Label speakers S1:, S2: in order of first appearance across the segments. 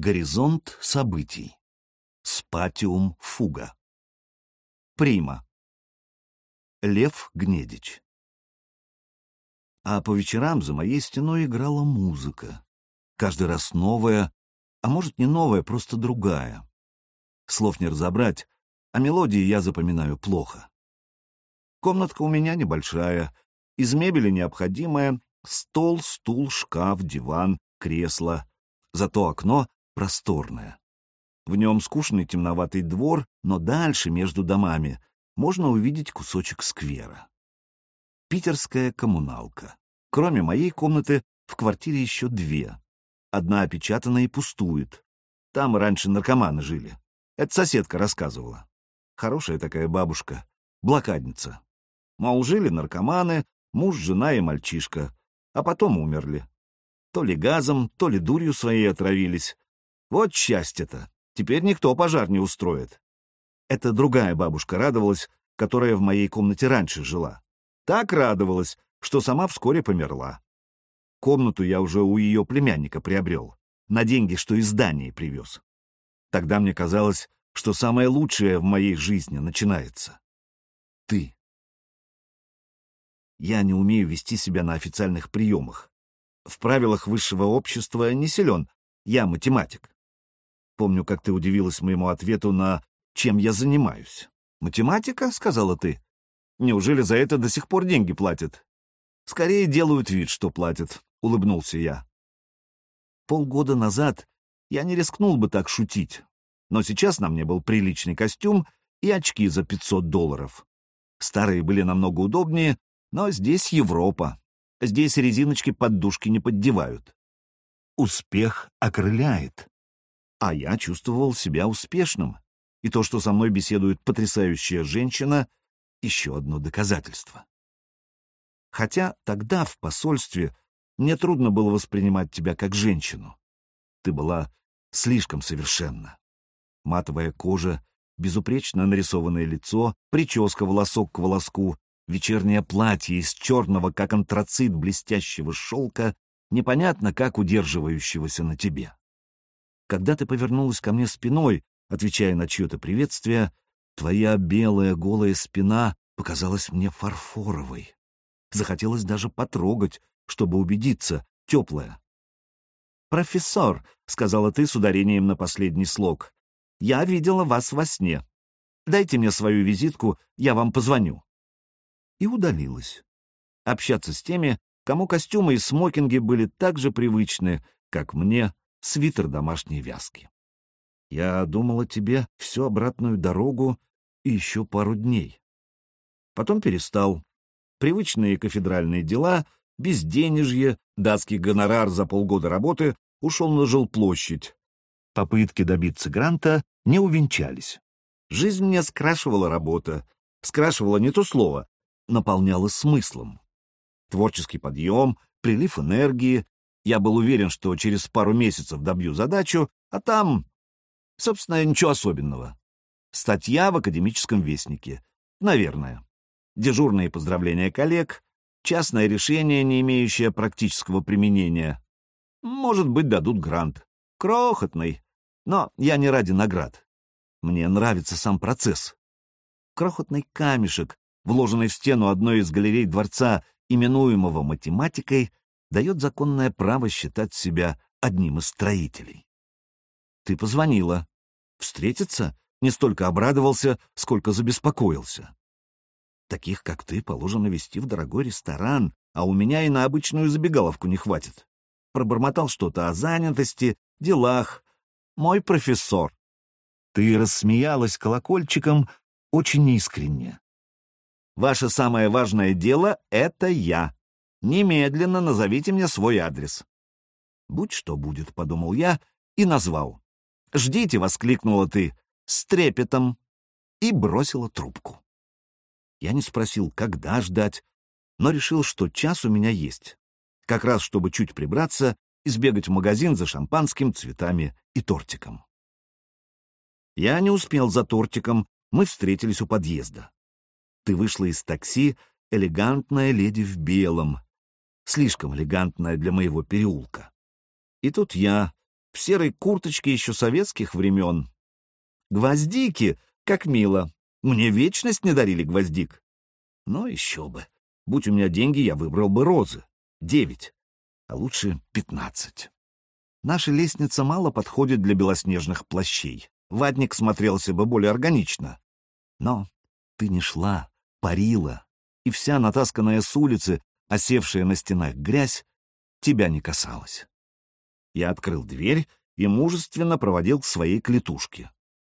S1: Горизонт событий. Спатиум фуга. Прима. Лев Гнедич. А по вечерам за моей стеной играла музыка. Каждый раз новая, а может не новая, просто другая. Слов не разобрать, а мелодии я запоминаю плохо. Комнатка у меня небольшая, из мебели необходимая — стол, стул, шкаф, диван, кресло. Зато окно просторное. В нем скучный темноватый двор, но дальше, между домами, можно увидеть кусочек сквера. Питерская коммуналка. Кроме моей комнаты, в квартире еще две. Одна опечатана и пустует. Там раньше наркоманы жили. Это соседка рассказывала. Хорошая такая бабушка, блокадница. Мол, жили наркоманы, муж, жена и мальчишка, а потом умерли. То ли газом, то ли дурью своей отравились. Вот счастье-то, теперь никто пожар не устроит. Это другая бабушка радовалась, которая в моей комнате раньше жила. Так радовалась, что сама вскоре померла. Комнату я уже у ее племянника приобрел, на деньги, что из Дании привез. Тогда мне казалось, что самое лучшее в моей жизни начинается. Ты. Я не умею вести себя на официальных приемах. В правилах высшего общества не силен. Я математик. Помню, как ты удивилась моему ответу на «чем я занимаюсь». «Математика?» — сказала ты. «Неужели за это до сих пор деньги платят?» «Скорее делают вид, что платят», — улыбнулся я. Полгода назад я не рискнул бы так шутить, но сейчас на мне был приличный костюм и очки за 500 долларов. Старые были намного удобнее, но здесь Европа. Здесь резиночки поддушки не поддевают. Успех окрыляет. А я чувствовал себя успешным. И то, что со мной беседует потрясающая женщина, еще одно доказательство. Хотя тогда в посольстве мне трудно было воспринимать тебя как женщину. Ты была слишком совершенна. Матовая кожа, безупречно нарисованное лицо, прическа волосок к волоску, вечернее платье из черного, как антрацит, блестящего шелка, непонятно как удерживающегося на тебе. Когда ты повернулась ко мне спиной, отвечая на чье-то приветствие, твоя белая голая спина показалась мне фарфоровой. Захотелось даже потрогать, чтобы убедиться, теплая. «Профессор», — сказала ты с ударением на последний слог, — «я видела вас во сне. Дайте мне свою визитку, я вам позвоню» и удалилась. Общаться с теми, кому костюмы и смокинги были так же привычны, как мне свитер домашней вязки. Я думала тебе всю обратную дорогу и еще пару дней. Потом перестал. Привычные кафедральные дела, безденежье, датский гонорар за полгода работы ушел на жилплощадь. Попытки добиться гранта не увенчались. Жизнь мне скрашивала работа. Скрашивала не то слово, наполняло смыслом. Творческий подъем, прилив энергии. Я был уверен, что через пару месяцев добью задачу, а там, собственно, ничего особенного. Статья в академическом вестнике. Наверное. Дежурные поздравления коллег, частное решение, не имеющее практического применения. Может быть, дадут грант. Крохотный. Но я не ради наград. Мне нравится сам процесс. Крохотный камешек, вложенный в стену одной из галерей дворца, именуемого математикой, дает законное право считать себя одним из строителей. Ты позвонила. Встретиться не столько обрадовался, сколько забеспокоился. Таких, как ты, положено вести в дорогой ресторан, а у меня и на обычную забегаловку не хватит. Пробормотал что-то о занятости, делах. Мой профессор. Ты рассмеялась колокольчиком очень искренне. Ваше самое важное дело — это я. Немедленно назовите мне свой адрес. Будь что будет, — подумал я и назвал. «Ждите!» — воскликнула ты с трепетом и бросила трубку. Я не спросил, когда ждать, но решил, что час у меня есть. Как раз, чтобы чуть прибраться и сбегать в магазин за шампанским, цветами и тортиком. Я не успел за тортиком, мы встретились у подъезда. Ты вышла из такси, элегантная леди в белом, слишком элегантная для моего переулка. И тут я, в серой курточке еще советских времен. Гвоздики, как мило. Мне вечность не дарили гвоздик. Но еще бы. Будь у меня деньги, я выбрал бы розы. Девять. А лучше пятнадцать. Наша лестница мало подходит для белоснежных плащей. Ватник смотрелся бы более органично. Но ты не шла, парила, и вся натасканная с улицы, осевшая на стенах грязь, тебя не касалась. Я открыл дверь и мужественно проводил к своей клетушке.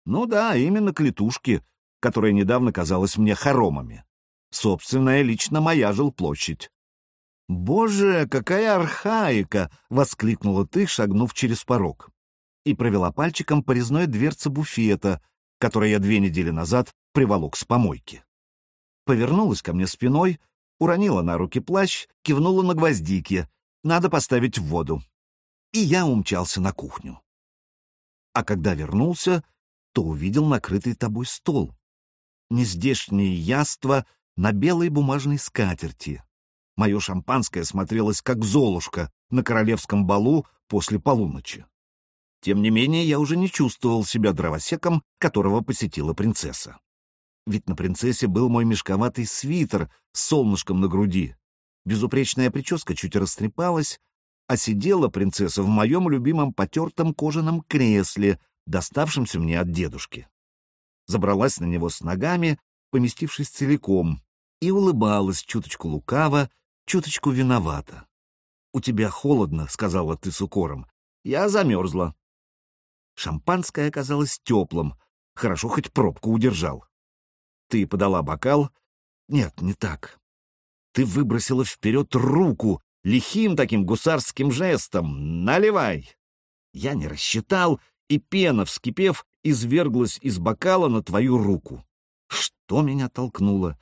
S1: Ну да, именно клетушке, которая недавно казалась мне хоромами. Собственная лично моя жилплощадь. «Боже, какая архаика!» — воскликнула ты, шагнув через порог. И провела пальчиком по резной дверце буфета, который я две недели назад приволок с помойки. Повернулась ко мне спиной, уронила на руки плащ, кивнула на гвоздики. Надо поставить в воду. И я умчался на кухню. А когда вернулся, то увидел накрытый тобой стол. Нездешнее яство на белой бумажной скатерти. Мое шампанское смотрелось как золушка на королевском балу после полуночи. Тем не менее, я уже не чувствовал себя дровосеком, которого посетила принцесса. Ведь на принцессе был мой мешковатый свитер с солнышком на груди. Безупречная прическа чуть растрепалась, а сидела принцесса в моем любимом потертом кожаном кресле, доставшемся мне от дедушки. Забралась на него с ногами, поместившись целиком, и улыбалась чуточку лукаво, чуточку виновата. «У тебя холодно», — сказала ты с укором. «Я замерзла». Шампанское оказалось теплым, хорошо хоть пробку удержал. Ты подала бокал. Нет, не так. Ты выбросила вперед руку, лихим таким гусарским жестом. «Наливай!» Я не рассчитал, и пена, вскипев, изверглась из бокала на твою руку. Что меня толкнуло?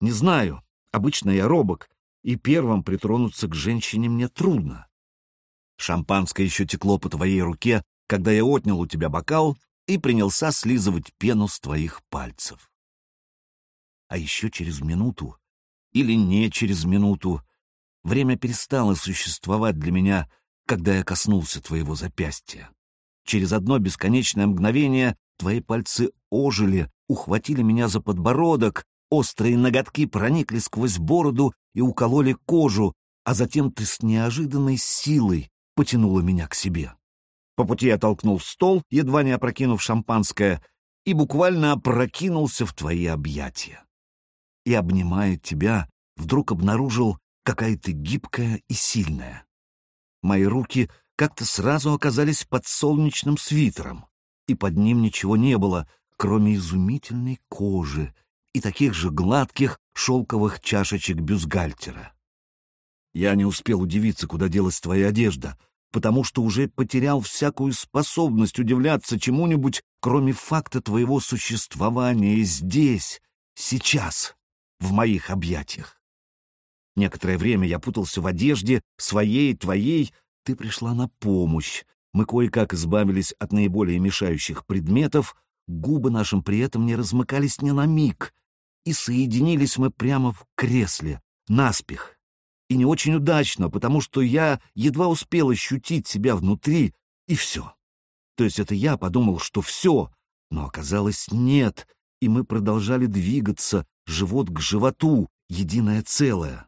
S1: Не знаю. Обычно я робок, и первым притронуться к женщине мне трудно. Шампанское еще текло по твоей руке, когда я отнял у тебя бокал и принялся слизывать пену с твоих пальцев. А еще через минуту, или не через минуту, время перестало существовать для меня, когда я коснулся твоего запястья. Через одно бесконечное мгновение твои пальцы ожили, ухватили меня за подбородок, острые ноготки проникли сквозь бороду и укололи кожу, а затем ты с неожиданной силой потянула меня к себе. По пути я толкнул стол, едва не опрокинув шампанское, и буквально опрокинулся в твои объятия. И, обнимая тебя, вдруг обнаружил, какая ты гибкая и сильная. Мои руки как-то сразу оказались под солнечным свитером, и под ним ничего не было, кроме изумительной кожи и таких же гладких шелковых чашечек бюстгальтера. Я не успел удивиться, куда делась твоя одежда, потому что уже потерял всякую способность удивляться чему-нибудь, кроме факта твоего существования здесь, сейчас, в моих объятиях. Некоторое время я путался в одежде, своей, твоей, ты пришла на помощь. Мы кое-как избавились от наиболее мешающих предметов, губы нашим при этом не размыкались ни на миг, и соединились мы прямо в кресле, наспех. И не очень удачно, потому что я едва успел ощутить себя внутри, и все. То есть это я подумал, что все, но оказалось нет, и мы продолжали двигаться, живот к животу, единое целое.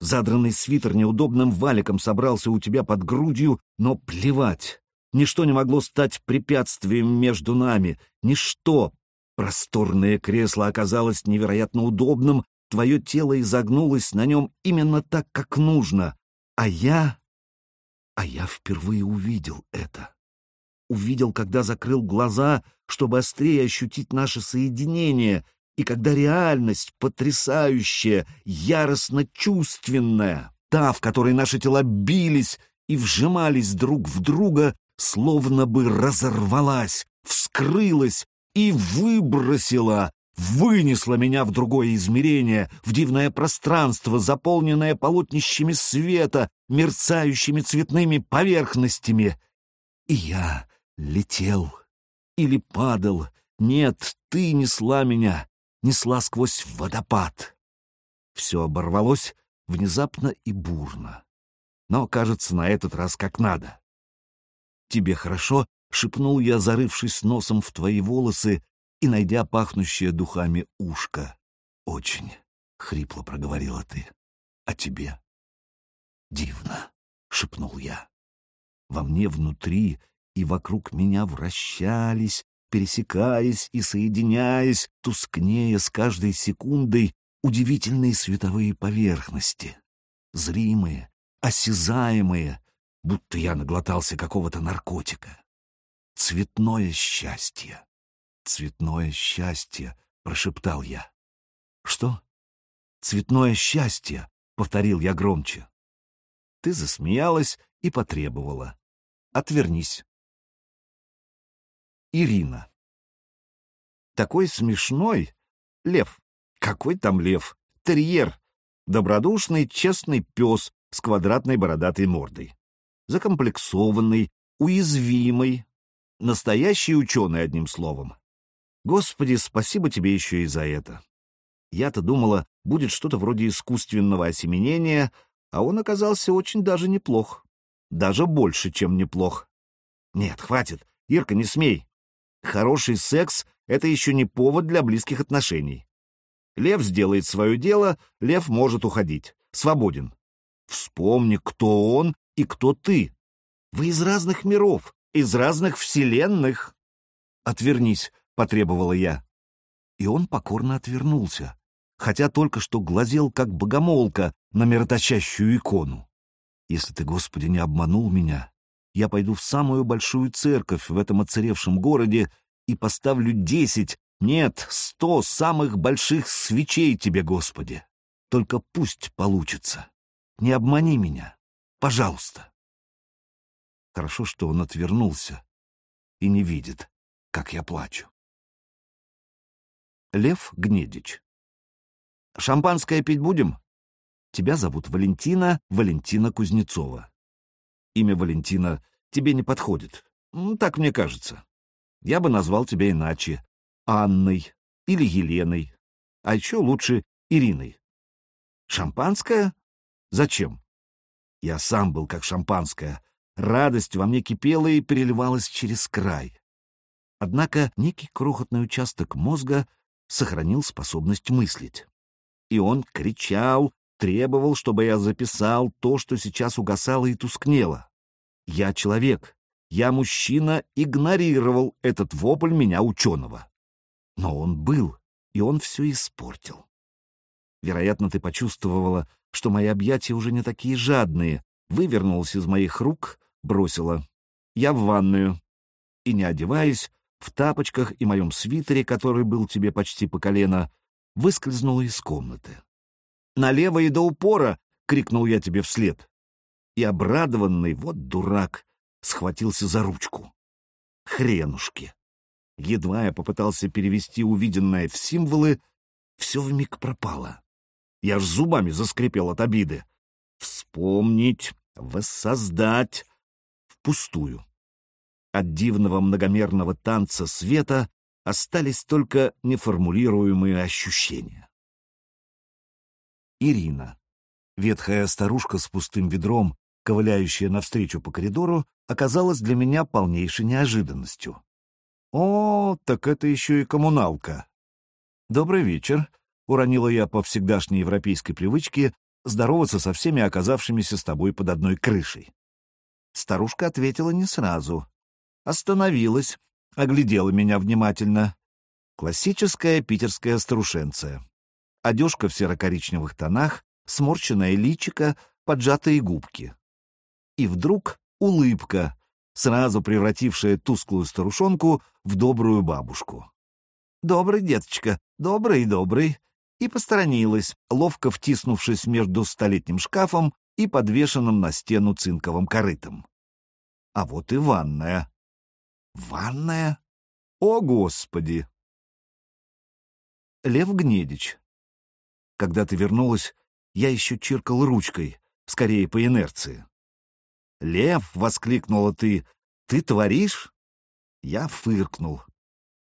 S1: Задранный свитер неудобным валиком собрался у тебя под грудью, но плевать. Ничто не могло стать препятствием между нами, ничто, Просторное кресло оказалось невероятно удобным, твое тело изогнулось на нем именно так, как нужно, а я... А я впервые увидел это. Увидел, когда закрыл глаза, чтобы острее ощутить наше соединение, и когда реальность потрясающая, яростно чувственная, та, в которой наши тела бились и вжимались друг в друга, словно бы разорвалась, вскрылась, и выбросила, вынесла меня в другое измерение, в дивное пространство, заполненное полотнищами света, мерцающими цветными поверхностями. И я летел или падал. Нет, ты несла меня, несла сквозь водопад. Все оборвалось внезапно и бурно. Но, кажется, на этот раз как надо. «Тебе хорошо?» — шепнул я, зарывшись носом в твои волосы и найдя пахнущее духами ушко. «Очень», — хрипло проговорила ты. «А тебе?» «Дивно», — шепнул я. Во мне внутри и вокруг меня вращались, пересекаясь и соединяясь, тускнее с каждой секундой удивительные световые поверхности, зримые, осязаемые, будто я наглотался какого-то наркотика. Цветное счастье, цветное счастье, прошептал я. Что? Цветное счастье, повторил я громче. Ты засмеялась и потребовала. Отвернись. Ирина. Такой смешной. Лев. Какой там лев? Терьер. Добродушный, честный пес с квадратной бородатой мордой. Закомплексованный, уязвимый. Настоящий ученый, одним словом. Господи, спасибо тебе еще и за это. Я-то думала, будет что-то вроде искусственного осеменения, а он оказался очень даже неплох. Даже больше, чем неплох. Нет, хватит. Ирка, не смей. Хороший секс — это еще не повод для близких отношений. Лев сделает свое дело, лев может уходить. Свободен. Вспомни, кто он и кто ты. Вы из разных миров, из разных вселенных. Отвернись, — потребовала я. И он покорно отвернулся, хотя только что глазел, как богомолка, на мироточащую икону. Если ты, Господи, не обманул меня, я пойду в самую большую церковь в этом оцаревшем городе и поставлю десять, нет, сто самых больших свечей тебе, Господи. Только пусть получится. Не обмани меня. Пожалуйста. Хорошо, что он отвернулся и не видит, как я плачу. Лев Гнедич. «Шампанское пить будем?» Тебя зовут Валентина Валентина Кузнецова. Имя Валентина тебе не подходит. Так мне кажется. Я бы назвал тебя иначе. Анной или Еленой. А еще лучше Ириной. Шампанское? Зачем? Я сам был как шампанское. Радость во мне кипела и переливалась через край. Однако некий крохотный участок мозга сохранил способность мыслить. И он кричал, требовал, чтобы я записал то, что сейчас угасало и тускнело. Я человек, я мужчина, игнорировал этот вопль меня ученого. Но он был, и он все испортил. Вероятно, ты почувствовала, что мои объятия уже не такие жадные, вывернулась из моих рук, бросила. Я в ванную. И, не одеваясь, в тапочках и моем свитере, который был тебе почти по колено, выскользнула из комнаты. Налево и до упора!» — крикнул я тебе вслед. И обрадованный, вот дурак, схватился за ручку. Хренушки! Едва я попытался перевести увиденное в символы, все вмиг пропало. Я ж зубами заскрипел от обиды. Вспомнить, воссоздать впустую. От дивного многомерного танца света остались только неформулируемые ощущения. Ирина. Ветхая старушка с пустым ведром, ковыляющая навстречу по коридору, оказалась для меня полнейшей неожиданностью. «О, так это еще и коммуналка!» «Добрый вечер», — уронила я по всегдашней европейской привычке здороваться со всеми оказавшимися с тобой под одной крышей. Старушка ответила не сразу. Остановилась, оглядела меня внимательно. Классическая питерская старушенция одежка в серо-коричневых тонах, сморщенное личико, поджатые губки. И вдруг улыбка, сразу превратившая тусклую старушонку в добрую бабушку. «Добрый, деточка, добрый-добрый», и посторонилась, ловко втиснувшись между столетним шкафом и подвешенным на стену цинковым корытом. А вот и ванная. Ванная? О, Господи! Лев Гнедич, когда ты вернулась, я еще чиркал ручкой, скорее по инерции. «Лев!» — воскликнула ты. «Ты творишь?» Я фыркнул.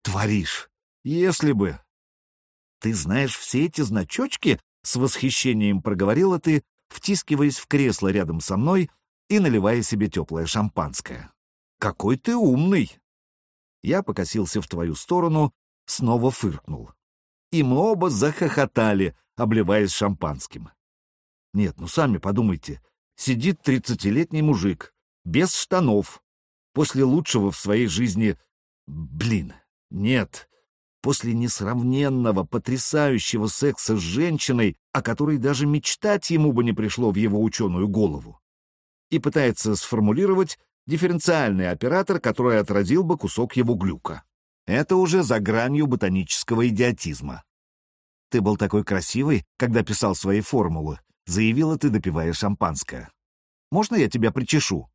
S1: «Творишь! Если бы!» «Ты знаешь все эти значочки?» — с восхищением проговорила ты, втискиваясь в кресло рядом со мной и наливая себе теплое шампанское. какой ты умный!» Я покосился в твою сторону, снова фыркнул. И мы оба захохотали, обливаясь шампанским. Нет, ну сами подумайте, сидит тридцатилетний мужик, без штанов, после лучшего в своей жизни... Блин, нет, после несравненного, потрясающего секса с женщиной, о которой даже мечтать ему бы не пришло в его ученую голову. И пытается сформулировать дифференциальный оператор, который отразил бы кусок его глюка. Это уже за гранью ботанического идиотизма. «Ты был такой красивый, когда писал свои формулы», — заявила ты, допивая шампанское. «Можно я тебя причешу?»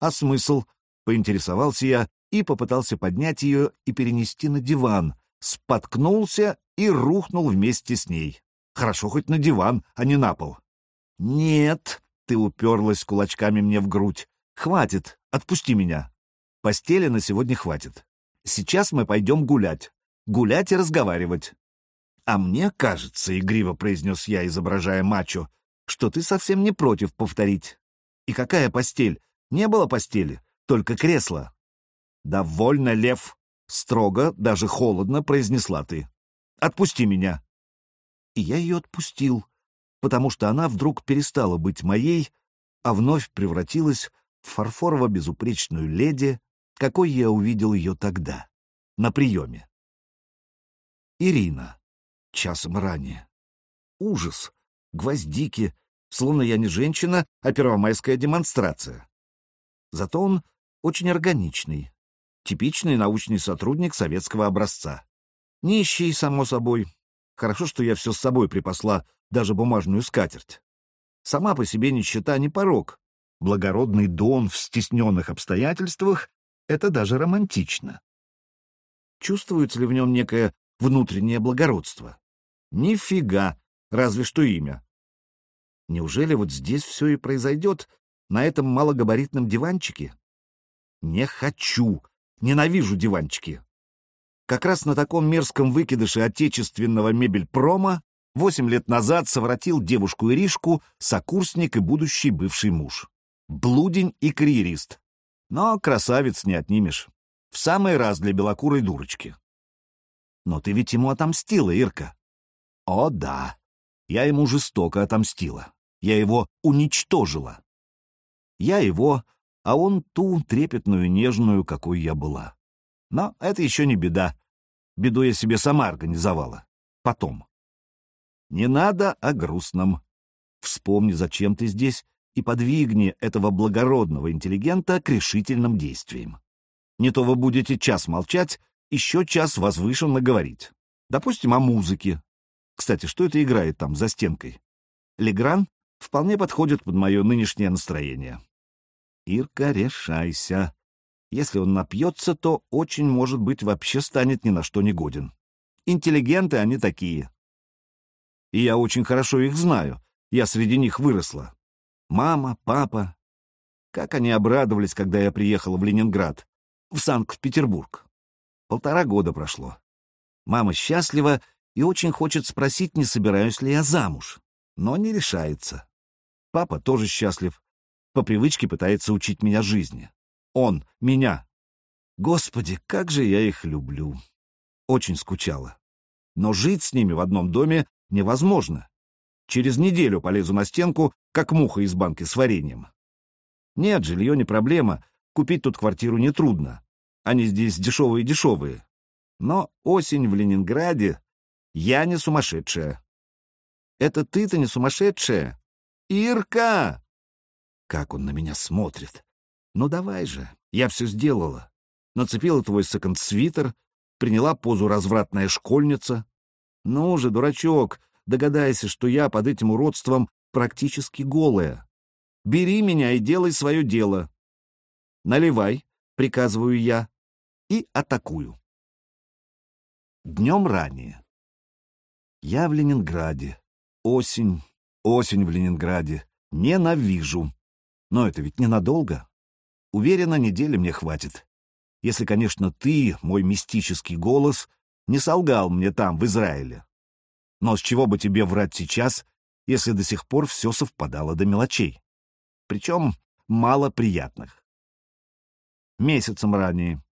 S1: «А смысл?» — поинтересовался я и попытался поднять ее и перенести на диван, споткнулся и рухнул вместе с ней. Хорошо хоть на диван, а не на пол. «Нет», — ты уперлась кулачками мне в грудь, — «хватит, отпусти меня. Постели на сегодня хватит. Сейчас мы пойдем гулять. Гулять и разговаривать». «А мне кажется, — игриво произнес я, изображая мачо, — что ты совсем не против повторить. И какая постель? Не было постели, только кресло». «Довольно, Лев!» — строго, даже холодно произнесла ты. «Отпусти меня!» И я ее отпустил, потому что она вдруг перестала быть моей, а вновь превратилась в фарфорово-безупречную леди, какой я увидел ее тогда, на приеме. Ирина. Часом ранее. Ужас. Гвоздики. Словно я не женщина, а первомайская демонстрация. Зато он очень органичный, Типичный научный сотрудник советского образца. Нищий, само собой. Хорошо, что я все с собой припасла, даже бумажную скатерть. Сама по себе нищета не порог. Благородный дон в стесненных обстоятельствах — это даже романтично. Чувствуется ли в нем некое внутреннее благородство? Нифига, разве что имя. Неужели вот здесь все и произойдет, на этом малогабаритном диванчике? Не хочу, Ненавижу диванчики. Как раз на таком мерзком выкидыше отечественного мебельпрома восемь лет назад совратил девушку Иришку сокурсник и будущий бывший муж. Блудень и карьерист. Но красавец не отнимешь. В самый раз для белокурой дурочки. Но ты ведь ему отомстила, Ирка. О, да. Я ему жестоко отомстила. Я его уничтожила. Я его а он ту трепетную, нежную, какой я была. Но это еще не беда. Беду я себе сама организовала. Потом. Не надо о грустном. Вспомни, зачем ты здесь, и подвигни этого благородного интеллигента к решительным действиям. Не то вы будете час молчать, еще час возвышенно говорить. Допустим, о музыке. Кстати, что это играет там, за стенкой? Легран вполне подходит под мое нынешнее настроение. Ирка, решайся. Если он напьется, то очень, может быть, вообще станет ни на что не годен. Интеллигенты они такие. И я очень хорошо их знаю. Я среди них выросла. Мама, папа. Как они обрадовались, когда я приехала в Ленинград, в Санкт-Петербург. Полтора года прошло. Мама счастлива и очень хочет спросить, не собираюсь ли я замуж, но не решается. Папа тоже счастлив, по привычке пытается учить меня жизни. Он, меня. Господи, как же я их люблю. Очень скучала. Но жить с ними в одном доме невозможно. Через неделю полезу на стенку, как муха из банки с вареньем. Нет, жилье не проблема, купить тут квартиру нетрудно. Они здесь дешевые-дешевые. Но осень в Ленинграде... Я не сумасшедшая. Это ты-то не сумасшедшая? Ирка! Как он на меня смотрит. Ну давай же, я все сделала. Нацепила твой секонд-свитер, приняла позу развратная школьница. Ну же, дурачок, догадайся, что я под этим уродством практически голая. Бери меня и делай свое дело. Наливай, приказываю я, и атакую. Днем ранее. Я в Ленинграде. Осень, осень в Ленинграде. Ненавижу. Но это ведь ненадолго. Уверена, недели мне хватит. Если, конечно, ты, мой мистический голос, не солгал мне там, в Израиле. Но с чего бы тебе врать сейчас, если до сих пор все совпадало до мелочей? Причем мало приятных. месяцем ранее.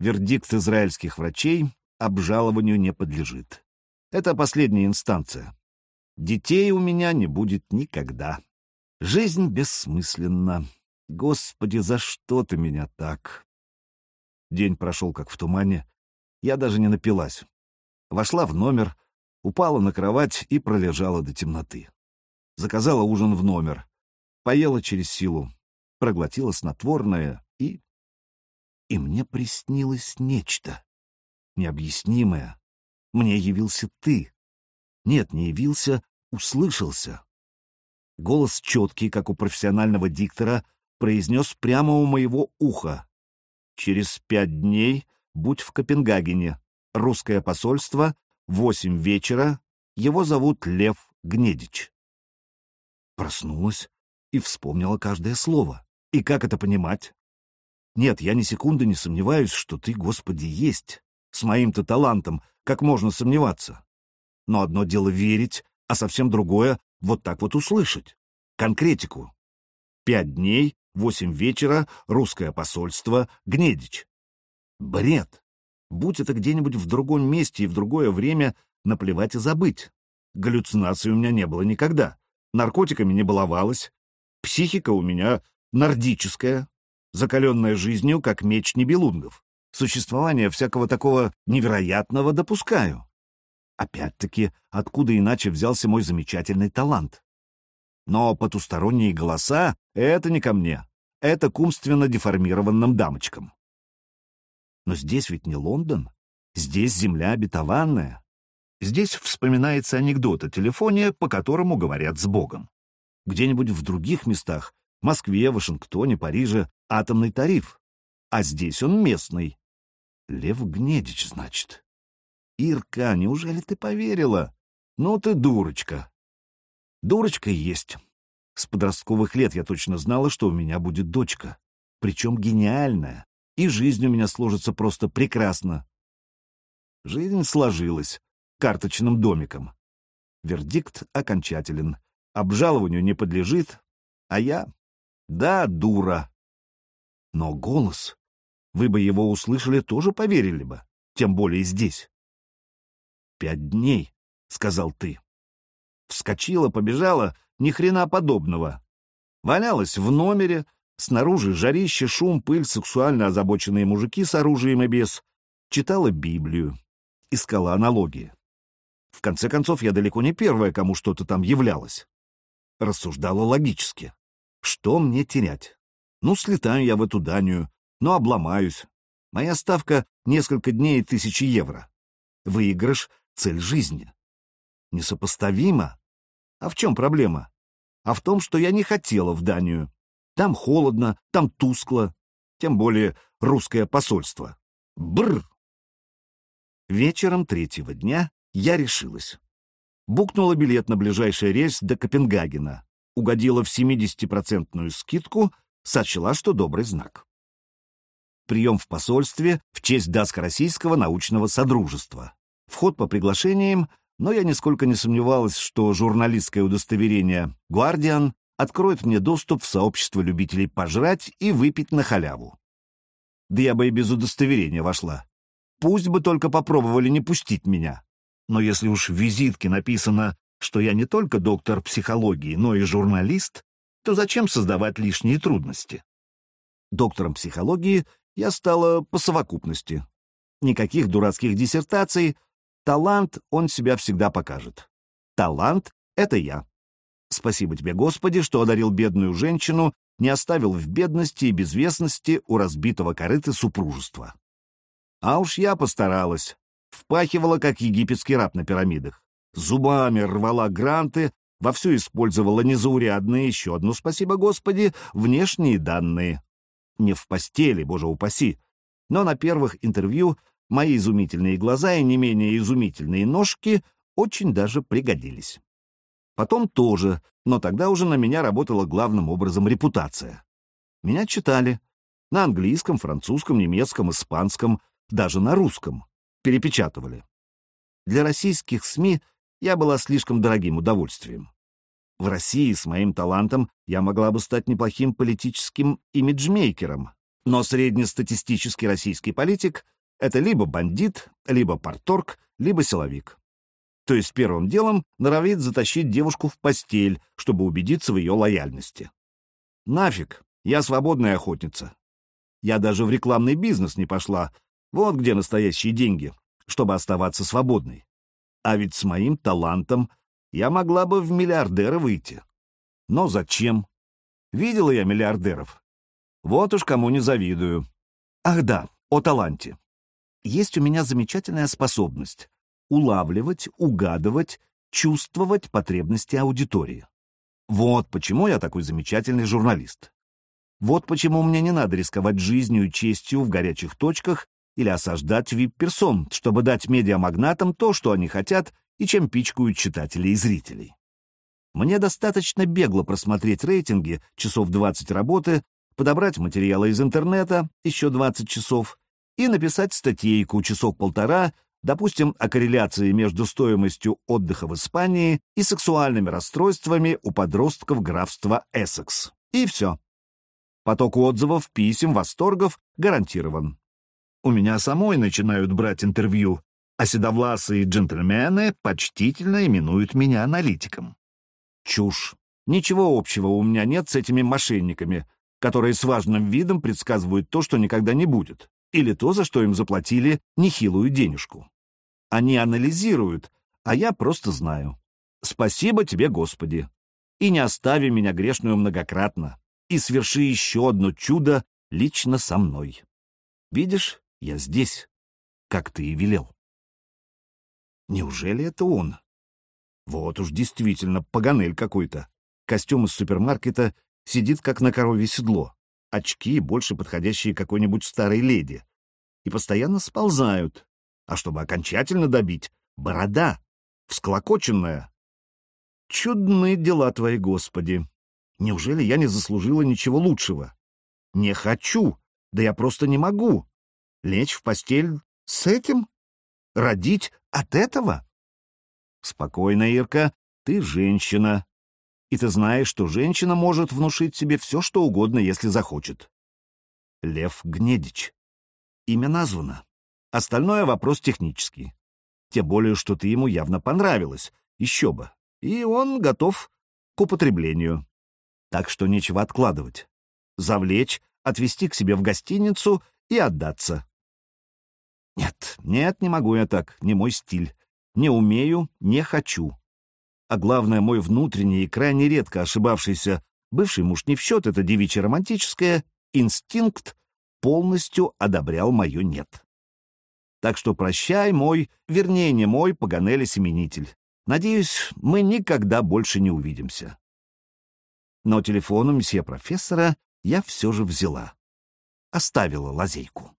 S1: Вердикт израильских врачей обжалованию не подлежит. Это последняя инстанция. Детей у меня не будет никогда. Жизнь бессмысленна. Господи, за что ты меня так? День прошел как в тумане. Я даже не напилась. Вошла в номер, упала на кровать и пролежала до темноты. Заказала ужин в номер. Поела через силу. Проглотила снотворное и... И мне приснилось нечто. Необъяснимое. Мне явился ты. Нет, не явился, услышался. Голос четкий, как у профессионального диктора, произнес прямо у моего уха. «Через пять дней будь в Копенгагене. Русское посольство, восемь вечера. Его зовут Лев Гнедич». Проснулась и вспомнила каждое слово. И как это понимать? Нет, я ни секунды не сомневаюсь, что ты, Господи, есть. С моим-то талантом, как можно сомневаться? Но одно дело верить, а совсем другое — вот так вот услышать. Конкретику. Пять дней, восемь вечера, русское посольство, Гнедич. Бред. Будь это где-нибудь в другом месте и в другое время, наплевать и забыть. Галлюцинаций у меня не было никогда. Наркотиками не баловалась. Психика у меня нордическая, закаленная жизнью, как меч небелунгов. Существование всякого такого невероятного допускаю. Опять-таки, откуда иначе взялся мой замечательный талант? Но потусторонние голоса — это не ко мне. Это к умственно деформированным дамочкам. Но здесь ведь не Лондон. Здесь земля обетованная. Здесь вспоминается анекдот о телефоне, по которому говорят с Богом. Где-нибудь в других местах, Москве, Вашингтоне, Париже, атомный тариф. А здесь он местный. Лев Гнедич, значит. Ирка, неужели ты поверила? Ну ты дурочка. Дурочка есть. С подростковых лет я точно знала, что у меня будет дочка. Причем гениальная. И жизнь у меня сложится просто прекрасно. Жизнь сложилась. Карточным домиком. Вердикт окончателен. Обжалованию не подлежит. А я... Да, дура. Но голос... Вы бы его услышали, тоже поверили бы. Тем более здесь. «Пять дней», — сказал ты. Вскочила, побежала, ни хрена подобного. Валялась в номере, снаружи жарище, шум, пыль, сексуально озабоченные мужики с оружием и без. Читала Библию, искала аналогии. В конце концов, я далеко не первая, кому что-то там являлось. Рассуждала логически. Что мне терять? Ну, слетаю я в эту Данию, но обломаюсь. Моя ставка — несколько дней и тысячи евро. Выигрыш цель жизни. Несопоставимо. А в чем проблема? А в том, что я не хотела в Данию. Там холодно, там тускло. Тем более русское посольство. Бр! Вечером третьего дня я решилась. Букнула билет на ближайший рейс до Копенгагена. Угодила в 70-процентную скидку, сочла, что добрый знак. Прием в посольстве в честь Датско-Российского научного содружества. Вход по приглашениям, но я нисколько не сомневалась, что журналистское удостоверение «Гвардиан» откроет мне доступ в сообщество любителей пожрать и выпить на халяву. Да я бы и без удостоверения вошла. Пусть бы только попробовали не пустить меня. Но если уж в визитке написано, что я не только доктор психологии, но и журналист, то зачем создавать лишние трудности? Доктором психологии я стала по совокупности. Никаких дурацких диссертаций, Талант он себя всегда покажет. Талант — это я. Спасибо тебе, Господи, что одарил бедную женщину, не оставил в бедности и безвестности у разбитого корыта супружества. А уж я постаралась. Впахивала, как египетский раб на пирамидах. Зубами рвала гранты, вовсю использовала незаурядные, еще одно спасибо Господи, внешние данные. Не в постели, боже упаси, но на первых интервью Мои изумительные глаза и не менее изумительные ножки очень даже пригодились. Потом тоже, но тогда уже на меня работала главным образом репутация. Меня читали на английском, французском, немецком, испанском, даже на русском. Перепечатывали. Для российских СМИ я была слишком дорогим удовольствием. В России с моим талантом я могла бы стать неплохим политическим имиджмейкером, Но среднестатистический российский политик — это либо бандит, либо порторг, либо силовик. То есть первым делом норовит затащить девушку в постель, чтобы убедиться в ее лояльности. Нафиг, я свободная охотница. Я даже в рекламный бизнес не пошла. Вот где настоящие деньги, чтобы оставаться свободной. А ведь с моим талантом я могла бы в миллиардеры выйти. Но зачем? Видела я миллиардеров. Вот уж кому не завидую. Ах да, о таланте. Есть у меня замечательная способность улавливать, угадывать, чувствовать потребности аудитории. Вот почему я такой замечательный журналист. Вот почему мне не надо рисковать жизнью и честью в горячих точках или осаждать вип-персон, чтобы дать медиамагнатам то, что они хотят и чем пичкают читателей и зрителей. Мне достаточно бегло просмотреть рейтинги, часов 20 работы, подобрать материалы из интернета, еще 20 часов, и написать статейку часов-полтора, допустим, о корреляции между стоимостью отдыха в Испании и сексуальными расстройствами у подростков графства Эссекс. И все. Поток отзывов, писем, восторгов гарантирован. У меня самой начинают брать интервью, а седовласые джентльмены почтительно именуют меня аналитиком. Чушь. Ничего общего у меня нет с этими мошенниками, которые с важным видом предсказывают то, что никогда не будет, или то, за что им заплатили нехилую денежку. Они анализируют, а я просто знаю. Спасибо тебе, Господи. И не остави меня грешную многократно, и сверши еще одно чудо лично со мной. Видишь, я здесь, как ты и велел. Неужели это он? Вот уж действительно паганель какой-то. Костюм из супермаркета сидит как на корове седло. Очки, больше подходящие какой-нибудь старой леди. И постоянно сползают. А чтобы окончательно добить, борода, всклокоченная. Чудные дела твои, Господи. Неужели я не заслужила ничего лучшего? Не хочу, да я просто не могу. Лечь в постель с этим? Родить от этого? Спокойно, Ирка, ты женщина. И ты знаешь, что женщина может внушить себе все, что угодно, если захочет. Лев Гнедич. Имя названо. Остальное вопрос технический. Тем более, что ты ему явно понравилась. Еще бы. И он готов к употреблению. Так что нечего откладывать. Завлечь, отвезти к себе в гостиницу и отдаться. Нет, нет, не могу я так, не мой стиль. Не умею, не хочу. А главное, мой внутренний и крайне редко ошибавшийся бывший муж не в счет, это девичье романтическое, инстинкт полностью одобрял мое «нет». Так что прощай, мой, вернее, не мой, Паганелли-семенитель. Надеюсь, мы никогда больше не увидимся. Но телефон у месье профессора я все же взяла. Оставила лазейку.